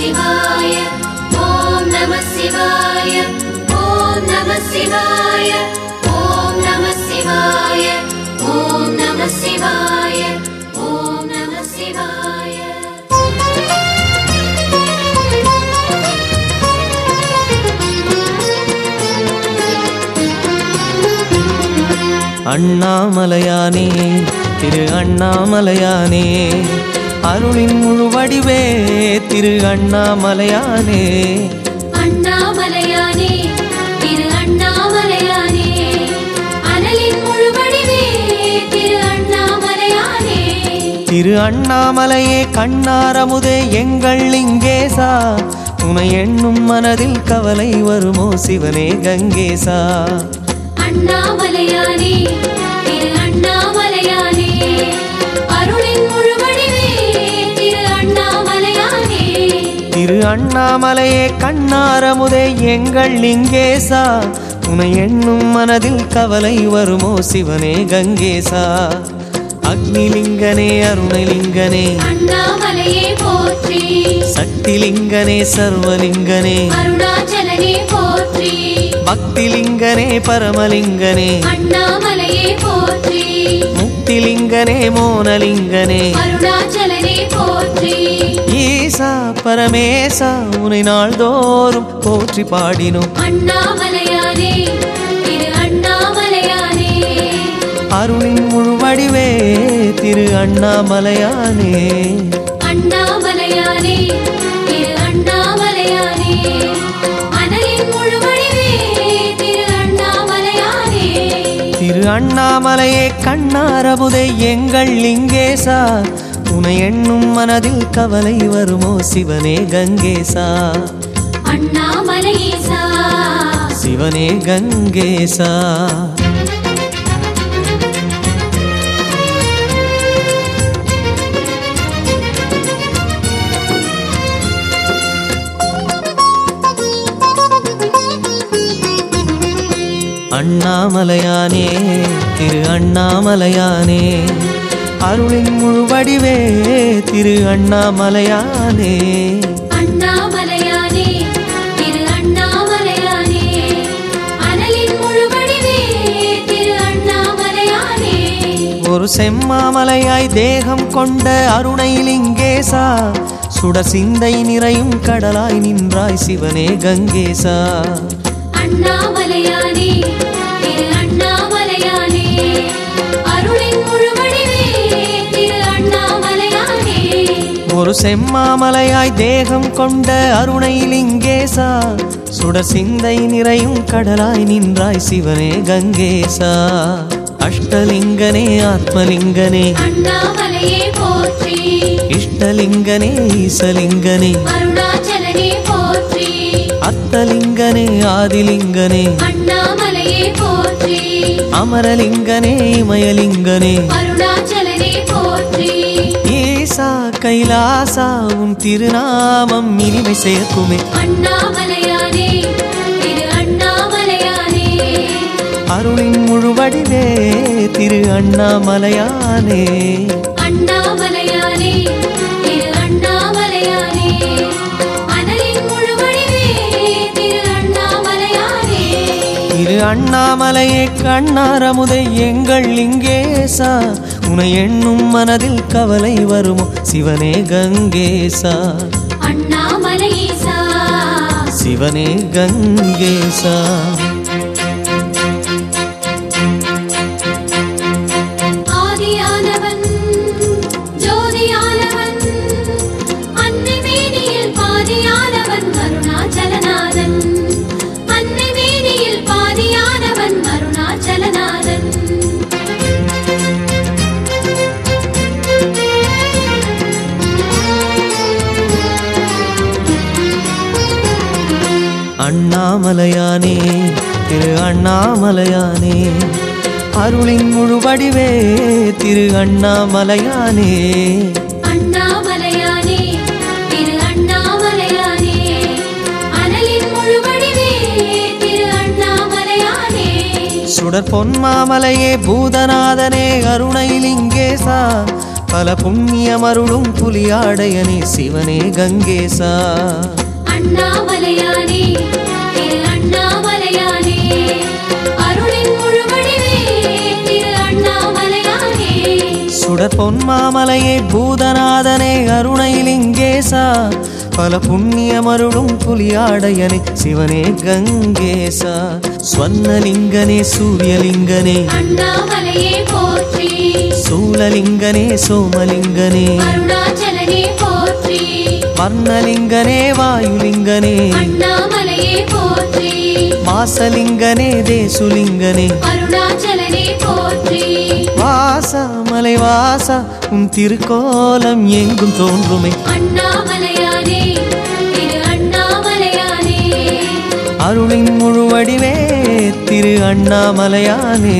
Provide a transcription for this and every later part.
சிவாய ஓம் நம சிவாய ஓம் நம சிவாய ஓம் நம சிவாய ஓம் நம சிவாய ஓம் நம சிவாய. அண்ணாமலையானே திரு அண்ணாமலையானே அருளின் முழு வடிவே திரு அண்ணாமலையானே. அண்ணாமலையானே திரு அண்ணாமலையானே. அனலின் முழுவடிவே திரு அண்ணாமலையானே. திரு அண்ணாமலையே கண்ணாரமுதே எங்கள் இங்கேசா உனை எண்ணும் மனதில் கவலை வருமோ சிவனே கங்கேசா அண்ணாமலையானே திரு அண்ணாமலையானே திரு அண்ணாமலையே கண்ணாரமுதே எங்கள் லிங்கேசா. உனை எண்ணும் மனதில் கவலை வருமோ சிவனே கங்கேசா. அக்னிலிங்கனே அருணலிங்கனே. சக்திலிங்கனே சர்வலிங்கனே. பக்திலிங்கனே பரமலிங்கனே. முக்திலிங்கனே மோனலிங்கனே. போற்றி. ஈசா பரமேசா உனை நாள்தோறும் போற்றி பாடினோம். அண்ணாமலையானே திரு அண்ணாமலையானே. அருளின் முழு வடிவே திரு அண்ணாமலையானே. அண்ணாமலையானே திரு அண்ணாமலையானே. அனலின் முழுவடிவே திரு அண்ணாமலையானே. திரு அண்ணாமலையே கண்ணாரமுதை எங்கள் லிங்கேசா. உனை எண்ணும் மனதில் கவலை வருமோ சிவனே கங்கேசா? சிவனே கங்கேசா. அண்ணாமலையானே திரு அண்ணாமலையானே. அருளின் முழுவடிவே திரு அண்ணாமலையானே. ஒரு செம்மாமலையாய் தேகம் கொண்ட அருணைலிங்கேசா சுட சிந்தை நிறையும் கடலாய் நின்றாய் சிவனே கங்கேசா. அண்ணாமலையானே ஒரு செம்மாமலையாய் தேகம் கொண்ட அருணைலிங்கேசா சுட சிந்தை நிறையும் கடலாய் நின்றாய் சிவனே கங்கேசா. அஷ்டலிங்கனே ஆத்மலிங்கனே. இஷ்டலிங்கனே ஈசலிங்கனே. அத்தலிங்கனே ஆதிலிங்கனே. அமரலிங்கனே இமயலிங்கனே. அருணாச்சலனே போற்றி. கைலாசா உன் திருநாமம் இனிமை சேர்க்குமே. அண்ணாமலையானே திரு அண்ணாமலையானே. அருளின் முழு வடிவே திரு அண்ணாமலையானே. அண்ணாமலையானே திரு அண்ணாமலையானே. அனலின் முழுவடிவே திரு அண்ணாமலையானே. திரு அண்ணாமலையே கண்ணாரமுதை எங்கள் லிங்கேசா உனை எண்ணும் மனதில் கவலை வருமோ? சிவனே கங்கேசா. சிவனே கங்கேசா. அண்ணாமலையானே திரு அண்ணாமலையானே. அருளின் முழு வடிவே திரு அண்ணாமலையானே. சுடர் பொன்மாமலையே பூதநாதனே அருணைலிங்கேசா பல புண்ணியமருளும் புலியாடையனே சிவனே கங்கேசா. அண்ணாமலையானே சுடர் பொன்மாமலையே பூதநாதனே அருணைலிங்கேசா பல புண்ணியமருளும் புலியாடையனே சிவனே கங்கேசா ஸ்வர்ணலிங்கனே சூரியலிங்கனே. சூலலிங்கனே சோமலிங்கனே. வர்ணலிங்கனே வாயுலிங்கனே. வாசலிங்கனே தேசுலிங்கனே. அருணாச்சலனே போற்றி. வாசா மலை வாசா உன் திருக்கோலம் எங்கும் தோன்றுமே. அருளின் முழுவடிவே திரு அண்ணாமலையானே.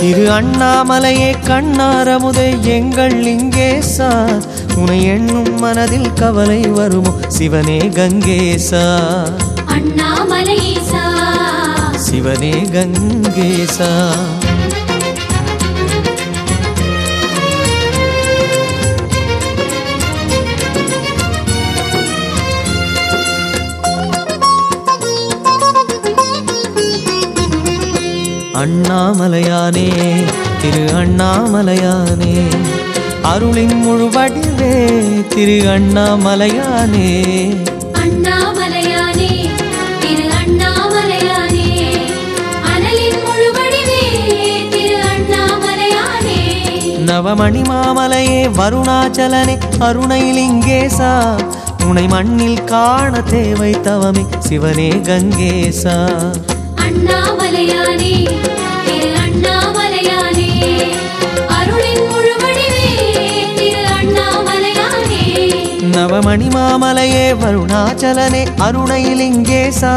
திரு அண்ணாமலையே கண்ணாரமுதை எங்கள் லிங்கேசா. உனை எண்ணும் மனதில் கவலை வருமோ? சிவனே கங்கேசா. சிவனே கங்கேசா. அண்ணாமலையானே திரு அண்ணாமலையானே. அருளின் முழுவடிவே திரு அண்ணாமலையானே. அண்ணாமலையானே திரு அண்ணாமலையானே. அனலின் முழுவடிவே திரு அண்ணாமலையானே. நவமணி மாமலையே வருணாச்சலனே அருணைலிங்கேசா உனை மண்ணில் காண தேவை தவமே சிவனே கங்கேசா அண்ணாமலையானே நவமணி மாமலையே வருணாச்சலனே அருணைலிங்கேசா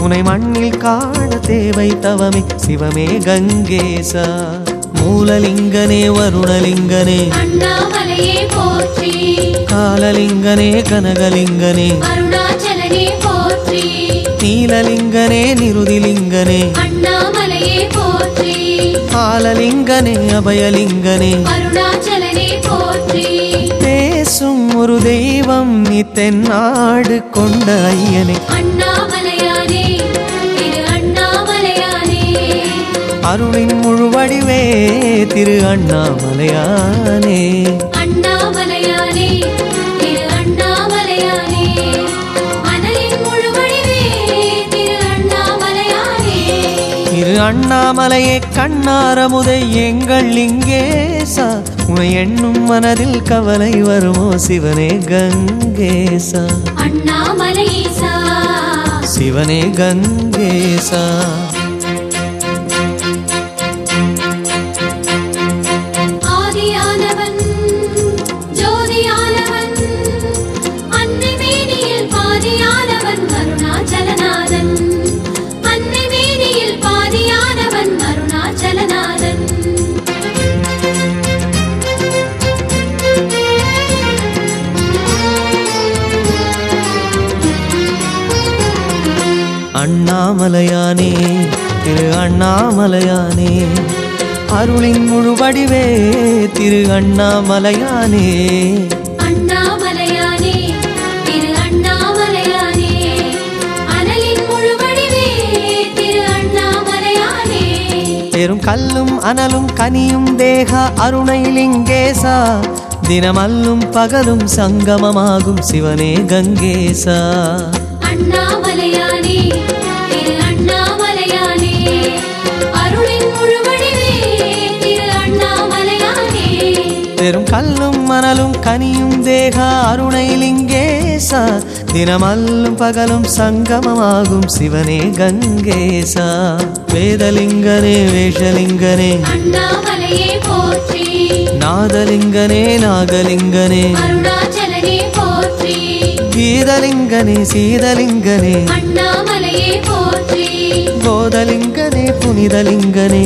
உனை மண்ணில் காண தேவை தவமே சிவமே கங்கேசா மூலலிங்கனே வருணலிங்கனே. காலலிங்கனே கனகலிங்கனே. நீலலிங்கனே நிருதிலிங்கனே. ஆலலிங்கனே அபயலிங்கனே. ஒரு தெய்வம் நீ தென்னாடு கொண்ட ஐயனே. அருளின் முழுவடிவே திரு அண்ணாமலையானே. திரு அண்ணாமலையே கண்ணாரமுதை எங்கள் லிங்கேசா உனை எண்ணும் மனதில் கவலை வருமோ சிவனே கங்கேசா? சிவனே கங்கேசா. அண்ணாமலையானே திரு அண்ணாமலையானே. அருளின் அண்ணாமலையானே. அண்ணாமலையானே திரு அண்ணாமலையானே. பெரும் கல்லும் அனலும் கனியும் தேக அருணைலிங்கேசா தினமல்லும் பகலும் சங்கமமாகும் சிவனே கங்கேசா. அண்ணாமலையானே கல்லும் மணலும் கனியும் தேக அருணைலிங்கேசா தினமல்லும் பகலும் சங்கமமாகும் சிவனே கங்கேசா வேதலிங்கனே வேஷலிங்கனே. நாதலிங்கனே நாகலிங்கனே. கீதலிங்கனே சீதலிங்கனே. போதலிங்கனே புனிதலிங்கனே.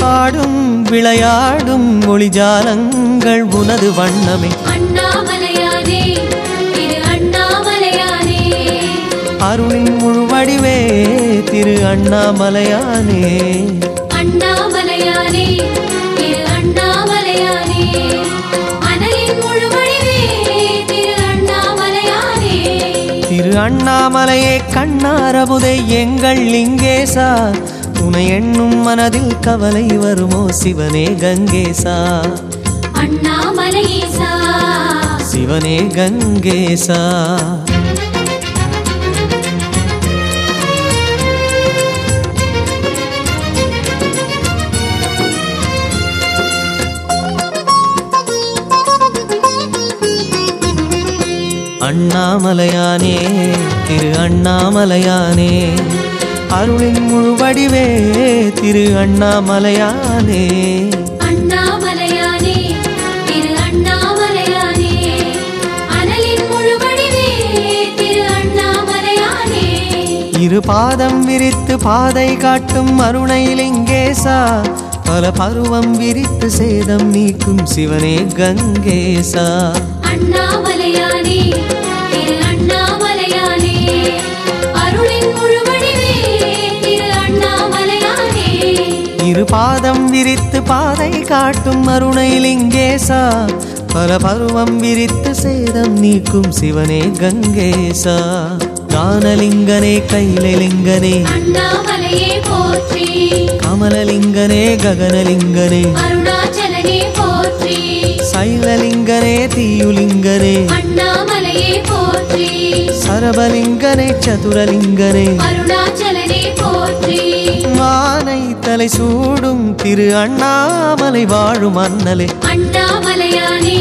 ஆடும் விளையாடும் மொழிஜாலங்கள் உனது வண்ணமே. அருளின் அண்ணாமலையானே. அண்ணாமலையானே திரு அண்ணாமலையானே. அண்ணாமலையானே. திரு அண்ணாமலையே கண்ணாரமுதை எங்கள் லிங்கேசா. உனை எண்ணும் மனதில் கவலை வருமோ சிவனே கங்கேசா? சிவனே கங்கேசா. அண்ணாமலையானே திரு அண்ணாமலையானே. அருளின் முழுவடிவே திரு அண்ணாமலையானே. இரு பாதம் விரித்து பாதை காட்டும் அருணை லிங்கேசா பல பருவம் விரித்து சேதம் நீக்கும் சிவனே கங்கேசா. அண்ணாமலையானே இரு பாதம் விரித்து பாதை காட்டும் அருணை லிங்கேசா. பல பருவம் விரித்து சேதம் நீக்கும் சிவனே கங்கேசா. கானலிங்கனே கைலலிங்கனே. கமலலிங்கனே ககனலிங்கனே. சைலலிங்கனே தீயுலிங்கனே. சரபலிங்கனே சதுரலிங்கனே. அருணாச்சலனே போற்றி. அண்ணாமலை சூடும் திரு அண்ணாமலை வாழும் அண்ணலே. அண்ணாமலையானே